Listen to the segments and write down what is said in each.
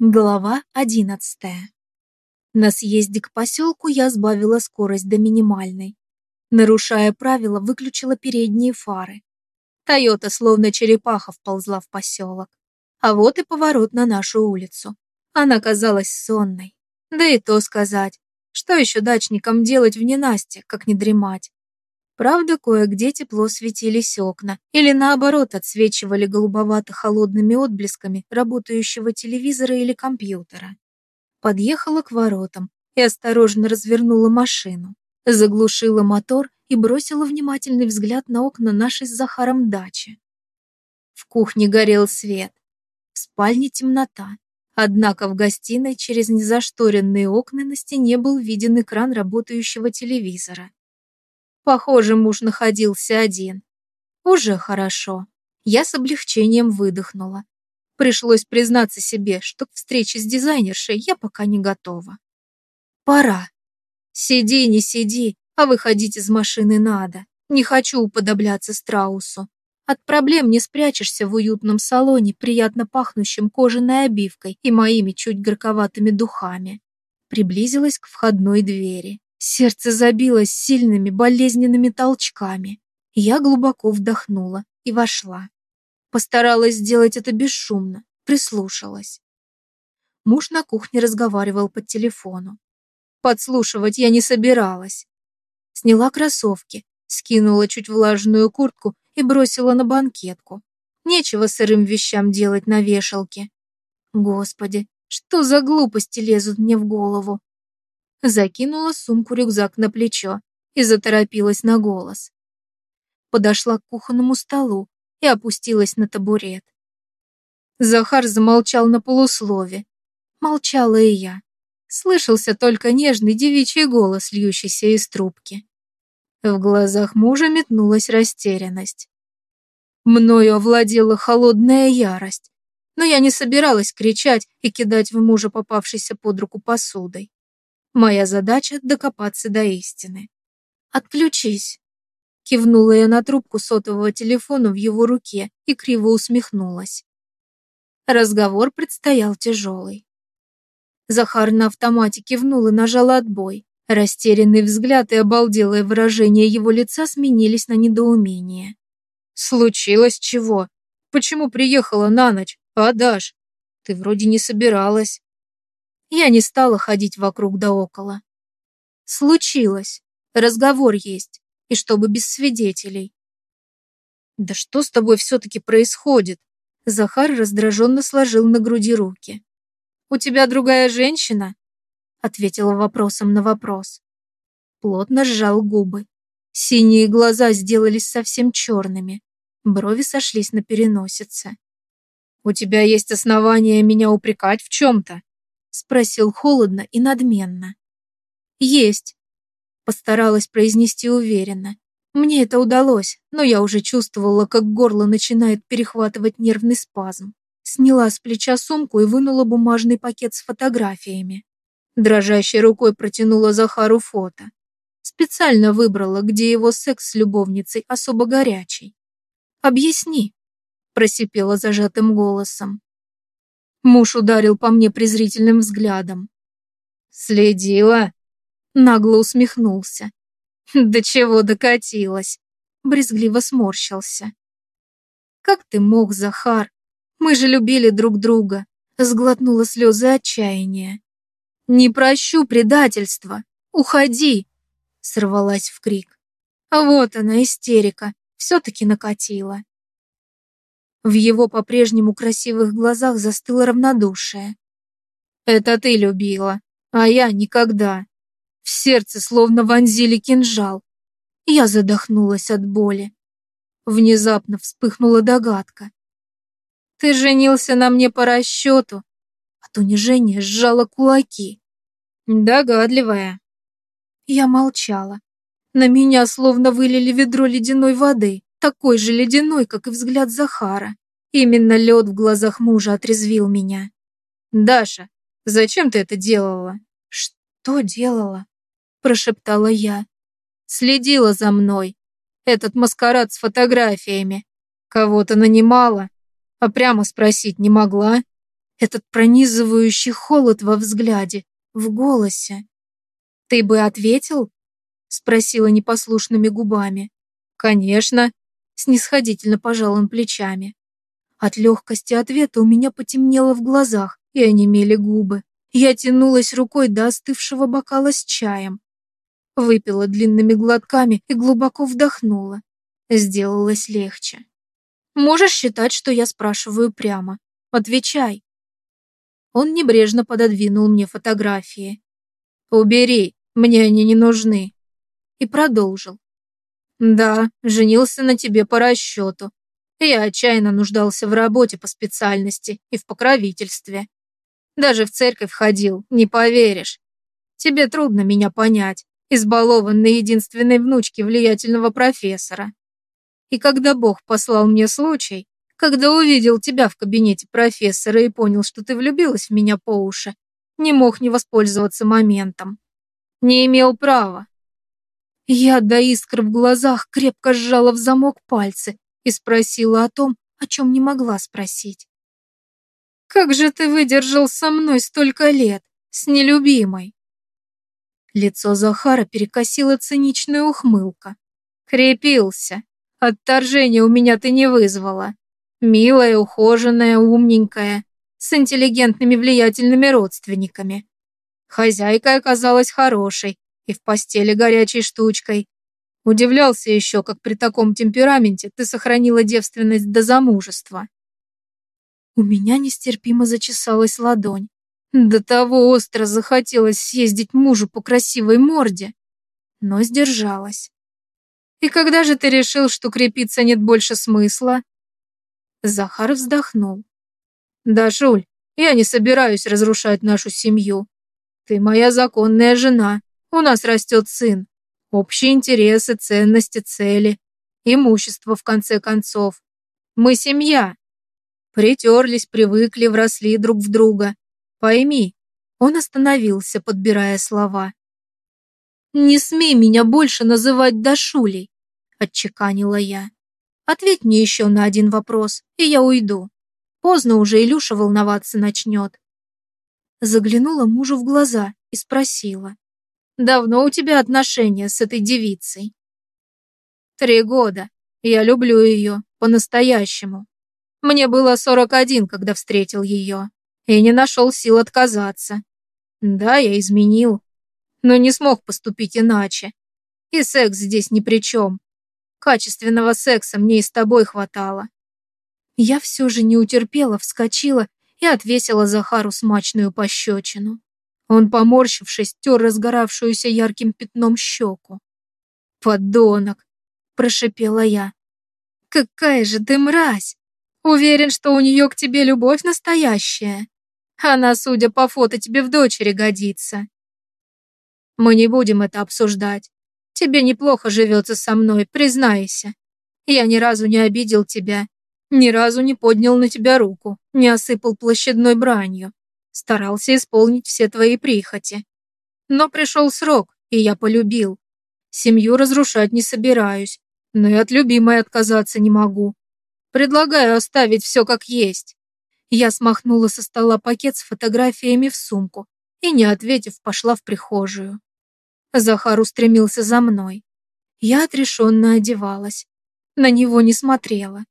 Глава одиннадцатая. На съезде к поселку я сбавила скорость до минимальной. Нарушая правила, выключила передние фары. Тойота словно черепаха вползла в поселок. А вот и поворот на нашу улицу. Она казалась сонной. Да и то сказать. Что еще дачникам делать в ненастье, как не дремать? Правда, кое-где тепло светились окна, или наоборот отсвечивали голубовато-холодными отблесками работающего телевизора или компьютера. Подъехала к воротам и осторожно развернула машину, заглушила мотор и бросила внимательный взгляд на окна нашей с Захаром дачи. В кухне горел свет, в спальне темнота, однако в гостиной через незашторенные окна на стене был виден экран работающего телевизора. Похоже, муж находился один. Уже хорошо. Я с облегчением выдохнула. Пришлось признаться себе, что к встрече с дизайнершей я пока не готова. Пора. Сиди, не сиди, а выходить из машины надо. Не хочу уподобляться страусу. От проблем не спрячешься в уютном салоне, приятно пахнущем кожаной обивкой и моими чуть горьковатыми духами. Приблизилась к входной двери. Сердце забилось сильными болезненными толчками. Я глубоко вдохнула и вошла. Постаралась сделать это бесшумно, прислушалась. Муж на кухне разговаривал по телефону. Подслушивать я не собиралась. Сняла кроссовки, скинула чуть влажную куртку и бросила на банкетку. Нечего сырым вещам делать на вешалке. Господи, что за глупости лезут мне в голову? Закинула сумку-рюкзак на плечо и заторопилась на голос. Подошла к кухонному столу и опустилась на табурет. Захар замолчал на полуслове. Молчала и я. Слышался только нежный девичий голос, льющийся из трубки. В глазах мужа метнулась растерянность. Мною овладела холодная ярость, но я не собиралась кричать и кидать в мужа попавшейся под руку посудой. Моя задача — докопаться до истины. «Отключись!» Кивнула я на трубку сотового телефона в его руке и криво усмехнулась. Разговор предстоял тяжелый. Захар на автомате кивнул и нажал отбой. Растерянный взгляд и обалделое выражение его лица сменились на недоумение. «Случилось чего? Почему приехала на ночь? А, Даш, ты вроде не собиралась». Я не стала ходить вокруг да около. Случилось. Разговор есть. И чтобы без свидетелей. Да что с тобой все-таки происходит? Захар раздраженно сложил на груди руки. «У тебя другая женщина?» Ответила вопросом на вопрос. Плотно сжал губы. Синие глаза сделались совсем черными. Брови сошлись на переносице. «У тебя есть основания меня упрекать в чем-то?» Спросил холодно и надменно. Есть. Постаралась произнести уверенно. Мне это удалось, но я уже чувствовала, как горло начинает перехватывать нервный спазм. Сняла с плеча сумку и вынула бумажный пакет с фотографиями. Дрожащей рукой протянула Захару фото. Специально выбрала, где его секс с любовницей особо горячий. «Объясни», – просипела зажатым голосом. Муж ударил по мне презрительным взглядом. «Следила?» Нагло усмехнулся. «До чего докатилась?» Брезгливо сморщился. «Как ты мог, Захар? Мы же любили друг друга!» Сглотнула слезы отчаяния. «Не прощу предательства! Уходи!» Сорвалась в крик. Вот она, истерика, все-таки накатила. В его по-прежнему красивых глазах застыло равнодушие. «Это ты любила, а я никогда». В сердце словно вонзили кинжал. Я задохнулась от боли. Внезапно вспыхнула догадка. «Ты женился на мне по расчету?» От унижения сжала кулаки. «Догадливая». Я молчала. На меня словно вылили ведро ледяной воды такой же ледяной, как и взгляд Захара. Именно лед в глазах мужа отрезвил меня. «Даша, зачем ты это делала?» «Что делала?» – прошептала я. «Следила за мной. Этот маскарад с фотографиями. Кого-то нанимала, а прямо спросить не могла. Этот пронизывающий холод во взгляде, в голосе. «Ты бы ответил?» — спросила непослушными губами. «Конечно», — снисходительно пожал он плечами. От легкости ответа у меня потемнело в глазах и онемели губы. Я тянулась рукой до остывшего бокала с чаем. Выпила длинными глотками и глубоко вдохнула. Сделалось легче. Можешь считать, что я спрашиваю прямо. Отвечай. Он небрежно пододвинул мне фотографии. «Убери, мне они не нужны». И продолжил. «Да, женился на тебе по расчету. Я отчаянно нуждался в работе по специальности и в покровительстве. Даже в церковь ходил, не поверишь. Тебе трудно меня понять, избалованной единственной внучки влиятельного профессора. И когда Бог послал мне случай, когда увидел тебя в кабинете профессора и понял, что ты влюбилась в меня по уши, не мог не воспользоваться моментом. Не имел права. Я до искр в глазах крепко сжала в замок пальцы и спросила о том, о чем не могла спросить. «Как же ты выдержал со мной столько лет, с нелюбимой?» Лицо Захара перекосило циничная ухмылка. «Крепился. Отторжения у меня ты не вызвала. Милая, ухоженная, умненькая, с интеллигентными влиятельными родственниками. Хозяйка оказалась хорошей и в постели горячей штучкой. Удивлялся еще, как при таком темпераменте ты сохранила девственность до замужества. У меня нестерпимо зачесалась ладонь. До того остро захотелось съездить мужу по красивой морде, но сдержалась. «И когда же ты решил, что крепиться нет больше смысла?» Захар вздохнул. «Да, Шуль, я не собираюсь разрушать нашу семью. Ты моя законная жена, у нас растет сын. Общие интересы, ценности, цели. Имущество, в конце концов. Мы семья. Притерлись, привыкли, вросли друг в друга. Пойми. Он остановился, подбирая слова. «Не смей меня больше называть Дашулей», — отчеканила я. «Ответь мне еще на один вопрос, и я уйду. Поздно уже Илюша волноваться начнет». Заглянула мужу в глаза и спросила. Давно у тебя отношения с этой девицей? Три года. Я люблю ее, по-настоящему. Мне было 41, когда встретил ее, и не нашел сил отказаться. Да, я изменил, но не смог поступить иначе. И секс здесь ни при чем. Качественного секса мне и с тобой хватало. Я все же не утерпела, вскочила и отвесила Захару смачную пощечину. Он, поморщившись, тер разгоравшуюся ярким пятном щеку. «Подонок!» – прошипела я. «Какая же ты мразь! Уверен, что у нее к тебе любовь настоящая. Она, судя по фото, тебе в дочери годится. Мы не будем это обсуждать. Тебе неплохо живется со мной, признайся. Я ни разу не обидел тебя, ни разу не поднял на тебя руку, не осыпал площадной бранью старался исполнить все твои прихоти. Но пришел срок, и я полюбил. Семью разрушать не собираюсь, но и от любимой отказаться не могу. Предлагаю оставить все как есть. Я смахнула со стола пакет с фотографиями в сумку и, не ответив, пошла в прихожую. Захар устремился за мной. Я отрешенно одевалась. На него не смотрела.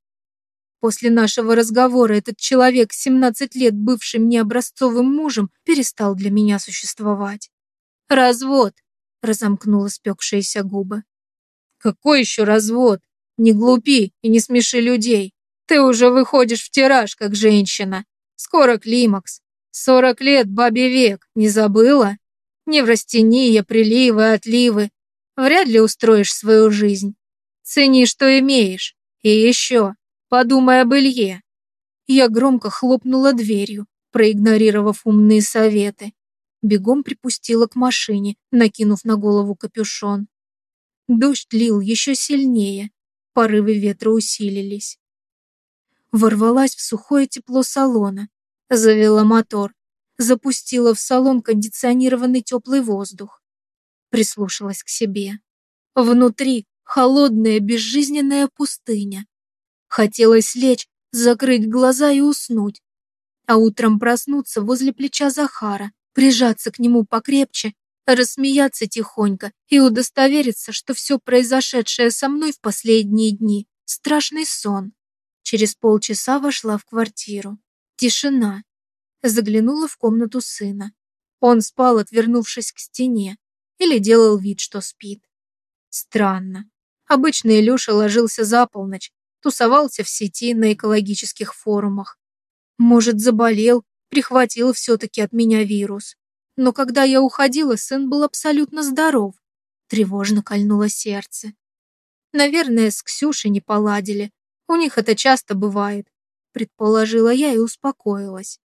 После нашего разговора этот человек, 17 лет бывший мне образцовым мужем, перестал для меня существовать. «Развод!» – разомкнула спекшиеся губы. «Какой еще развод? Не глупи и не смеши людей. Ты уже выходишь в тираж, как женщина. Скоро климакс. Сорок лет, бабе век, не забыла? Неврастения, приливы, отливы. Вряд ли устроишь свою жизнь. Цени, что имеешь. И еще, Подумай об Илье. Я громко хлопнула дверью, проигнорировав умные советы. Бегом припустила к машине, накинув на голову капюшон. Дождь лил еще сильнее, порывы ветра усилились. Ворвалась в сухое тепло салона, завела мотор, запустила в салон кондиционированный теплый воздух. Прислушалась к себе. Внутри холодная безжизненная пустыня. Хотелось лечь, закрыть глаза и уснуть. А утром проснуться возле плеча Захара, прижаться к нему покрепче, рассмеяться тихонько и удостовериться, что все произошедшее со мной в последние дни – страшный сон. Через полчаса вошла в квартиру. Тишина. Заглянула в комнату сына. Он спал, отвернувшись к стене, или делал вид, что спит. Странно. Обычно Илюша ложился за полночь, тусовался в сети на экологических форумах. Может, заболел, прихватил все-таки от меня вирус. Но когда я уходила, сын был абсолютно здоров. Тревожно кольнуло сердце. Наверное, с Ксюшей не поладили. У них это часто бывает, предположила я и успокоилась.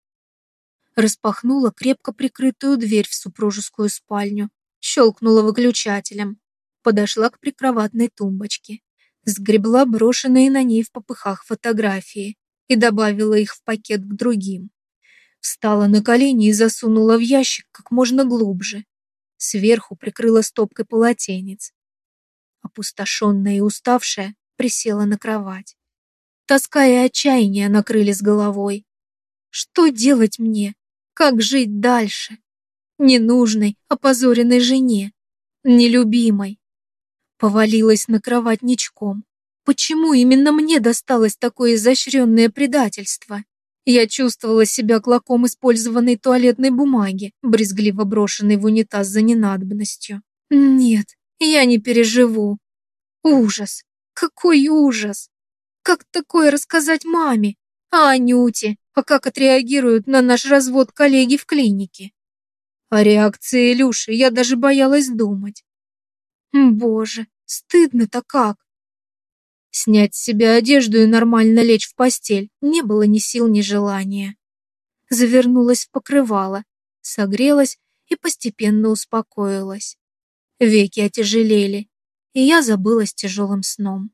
Распахнула крепко прикрытую дверь в супружескую спальню, щелкнула выключателем, подошла к прикроватной тумбочке, сгребла брошенные на ней в попыхах фотографии и добавила их в пакет к другим. Встала на колени и засунула в ящик как можно глубже. Сверху прикрыла стопкой полотенец. Опустошенная и уставшая, присела на кровать. Тоска и отчаяние накрыли с головой. Что делать мне? Как жить дальше? Ненужной, опозоренной жене. Нелюбимой. Повалилась на кровать ничком. Почему именно мне досталось такое изощренное предательство? Я чувствовала себя клоком использованной туалетной бумаги, брезгливо брошенной в унитаз за ненадобностью. Нет, я не переживу. Ужас! Какой ужас! Как такое рассказать маме? А Анюте? А как отреагируют на наш развод коллеги в клинике? О реакции Илюши я даже боялась думать. Боже, стыдно-то как! Снять с себя одежду и нормально лечь в постель не было ни сил, ни желания. Завернулась в покрывало, согрелась и постепенно успокоилась. Веки отяжелели, и я забылась тяжелым сном.